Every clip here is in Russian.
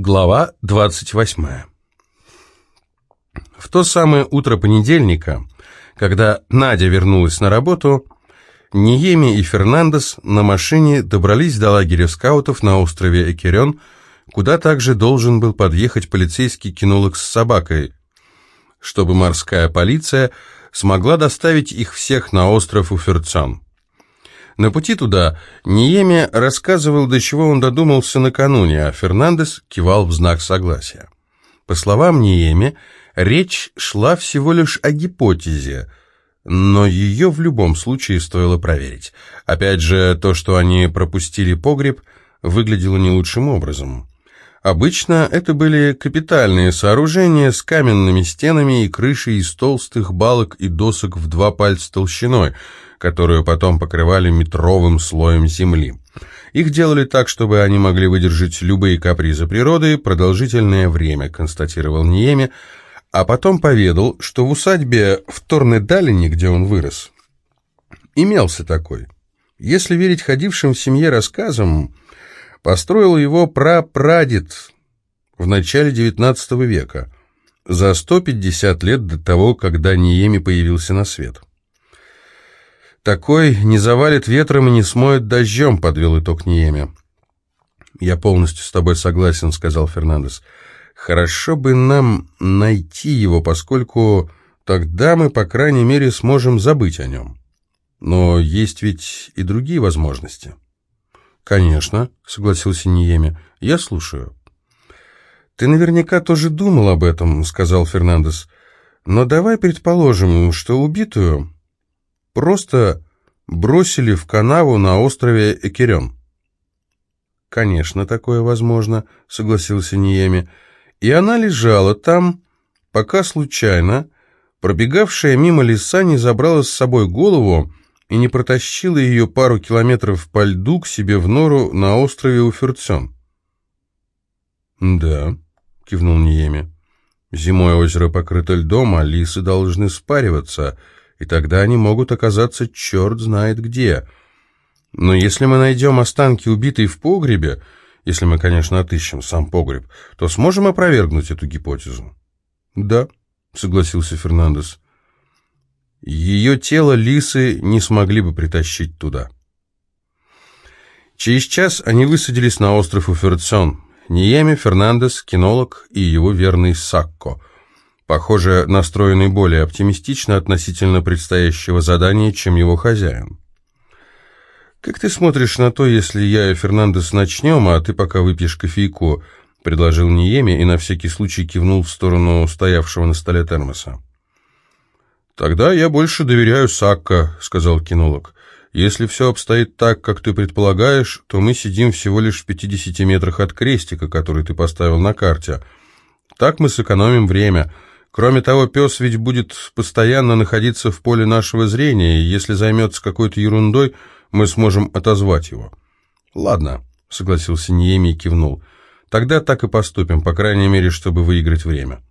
Глава 28. В то самое утро понедельника, когда Надя вернулась на работу, Ниеми и Фернандес на машине добрались до лагеря скаутов на острове Экерен, куда также должен был подъехать полицейский кинолог с собакой, чтобы морская полиция смогла доставить их всех на остров Уферцан. На пути туда Ниеме рассказывал, до чего он додумался накануне, а Фернандес кивал в знак согласия. По словам Ниеме, речь шла всего лишь о гипотезе, но ее в любом случае стоило проверить. Опять же, то, что они пропустили погреб, выглядело не лучшим образом. Обычно это были капитальные сооружения с каменными стенами и крышей из толстых балок и досок в два пальца толщиной – которую потом покрывали метровым слоем земли. Их делали так, чтобы они могли выдержать любые капризы природы продолжительное время, констатировал Ниеми, а потом поведал, что в усадьбе в Торнедалине, где он вырос, имелся такой. Если верить ходившим в семье рассказам, построил его прапрадед в начале XIX века, за 150 лет до того, когда Ниеми появился на свет. «Такой не завалит ветром и не смоет дождем», — подвел итог Ниеме. «Я полностью с тобой согласен», — сказал Фернандес. «Хорошо бы нам найти его, поскольку тогда мы, по крайней мере, сможем забыть о нем. Но есть ведь и другие возможности». «Конечно», — согласился Ниеме. «Я слушаю». «Ты наверняка тоже думал об этом», — сказал Фернандес. «Но давай предположим, что убитую просто бросили в канаву на острове Экерен. «Конечно, такое возможно», — согласился Ниеми. «И она лежала там, пока случайно, пробегавшая мимо леса не забрала с собой голову и не протащила ее пару километров по льду к себе в нору на острове Уферцен». «Да», — кивнул Ниеми. «Зимой озеро покрыто льдом, а лисы должны спариваться» и тогда они могут оказаться черт знает где. Но если мы найдем останки убитой в погребе, если мы, конечно, отыщем сам погреб, то сможем опровергнуть эту гипотезу. Да, согласился Фернандес. Ее тело лисы не смогли бы притащить туда. Через час они высадились на остров Уферцион. Ниеми, Фернандес, кинолог и его верный Сакко – похоже, настроенный более оптимистично относительно предстоящего задания, чем его хозяин. «Как ты смотришь на то, если я и Фернандес начнем, а ты пока выпьешь кофейку?» — предложил Ниеми и на всякий случай кивнул в сторону стоявшего на столе термоса. «Тогда я больше доверяю Сакко», — сказал кинолог. «Если все обстоит так, как ты предполагаешь, то мы сидим всего лишь в 50 метрах от крестика, который ты поставил на карте. Так мы сэкономим время». Кроме того, пес ведь будет постоянно находиться в поле нашего зрения, и если займется какой-то ерундой, мы сможем отозвать его. «Ладно», — согласился Ниеми и кивнул. «Тогда так и поступим, по крайней мере, чтобы выиграть время».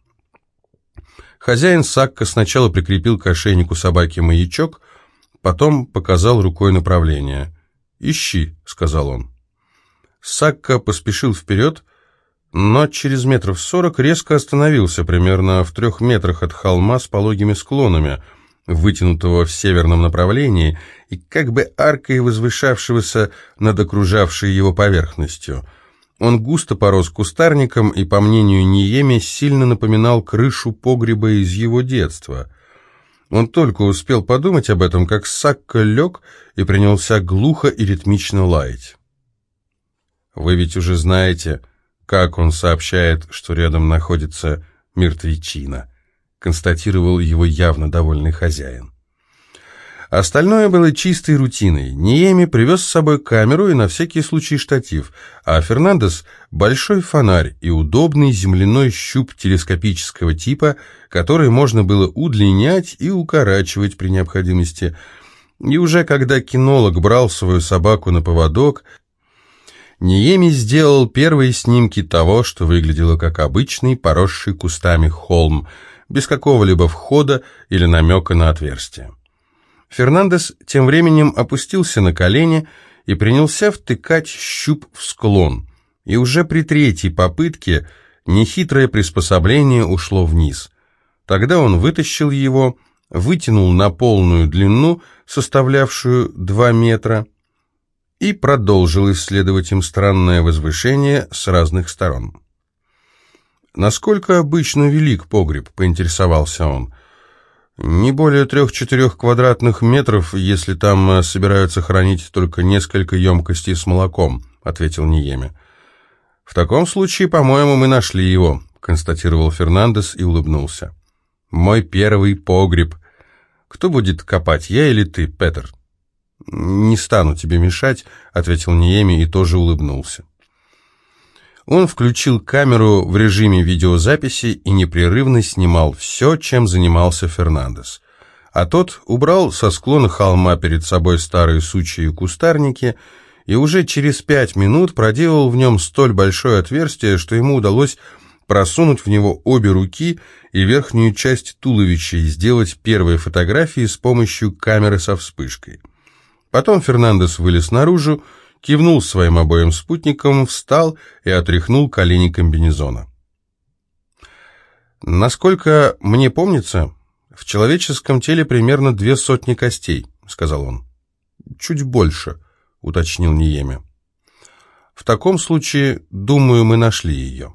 Хозяин Сакка сначала прикрепил к ошейнику собаки маячок, потом показал рукой направление. «Ищи», — сказал он. Сакка поспешил вперед, — но через метров сорок резко остановился, примерно в трех метрах от холма с пологими склонами, вытянутого в северном направлении и как бы аркой возвышавшегося над окружавшей его поверхностью. Он густо порос кустарником и, по мнению Ниеми, сильно напоминал крышу погреба из его детства. Он только успел подумать об этом, как Сакко лег и принялся глухо и ритмично лаять. «Вы ведь уже знаете...» как он сообщает, что рядом находится мертвечина, констатировал его явно довольный хозяин. Остальное было чистой рутиной. Ниеми привез с собой камеру и на всякий случай штатив, а Фернандес – большой фонарь и удобный земляной щуп телескопического типа, который можно было удлинять и укорачивать при необходимости. И уже когда кинолог брал свою собаку на поводок – Ниеми сделал первые снимки того, что выглядело как обычный, поросший кустами холм, без какого-либо входа или намека на отверстие. Фернандес тем временем опустился на колени и принялся втыкать щуп в склон. И уже при третьей попытке нехитрое приспособление ушло вниз. Тогда он вытащил его, вытянул на полную длину, составлявшую 2 метра, и продолжил исследовать им странное возвышение с разных сторон. «Насколько обычно велик погреб?» — поинтересовался он. «Не более трех-четырех квадратных метров, если там э, собираются хранить только несколько емкостей с молоком», — ответил Ниеме. «В таком случае, по-моему, мы нашли его», — констатировал Фернандес и улыбнулся. «Мой первый погреб. Кто будет копать, я или ты, Петер?» «Не стану тебе мешать», — ответил Ниеми и тоже улыбнулся. Он включил камеру в режиме видеозаписи и непрерывно снимал все, чем занимался Фернандес. А тот убрал со склона холма перед собой старые сучья и кустарники и уже через пять минут проделал в нем столь большое отверстие, что ему удалось просунуть в него обе руки и верхнюю часть туловища и сделать первые фотографии с помощью камеры со вспышкой. Потом Фернандес вылез наружу, кивнул своим обоим спутникам, встал и отряхнул колени комбинезона. «Насколько мне помнится, в человеческом теле примерно две сотни костей», — сказал он. «Чуть больше», — уточнил Ниеме. «В таком случае, думаю, мы нашли ее».